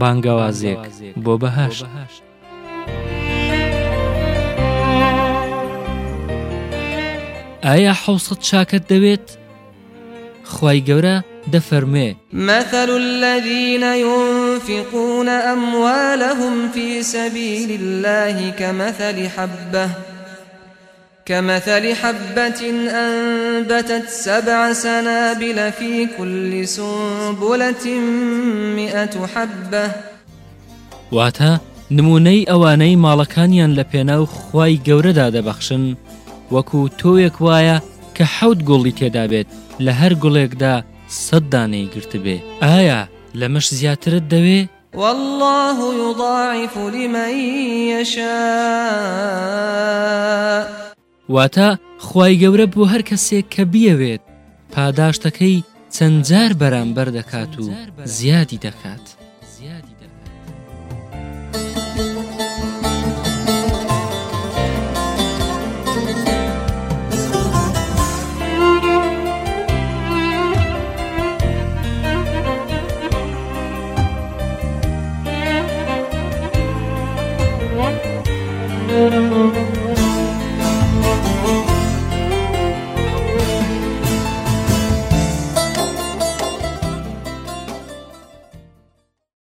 بانگەوازێک بۆ بەهاشت. ئایا حوسەت چاکت دەوێت؟ خی گەورە دەفەرمێ مثل الذين ينفقون أموالهم في سبيل الله كمثل حبة كمثل حبة أنبتت سبع سنابل في كل سنبلة مئة حبة. واتە نمونەی ئەوانەی ماڵەکانیان لە پێناو خی گەورەدا دەبەخشن وەکو تۆیەک وایە کە حەوت گوڵی تێدا بێت لە هەر گوڵێکدا سەد دانەی گرت بێ. ئایا لەمەش زیاترت دەوێ؟ والله يضاعف لمن يشاء. واتە خی گەورە بۆ هەر کەسێک کە بیەوێت پاداشتەکەی چەند جار بەرامبەر دەکات و زیادی دەکات.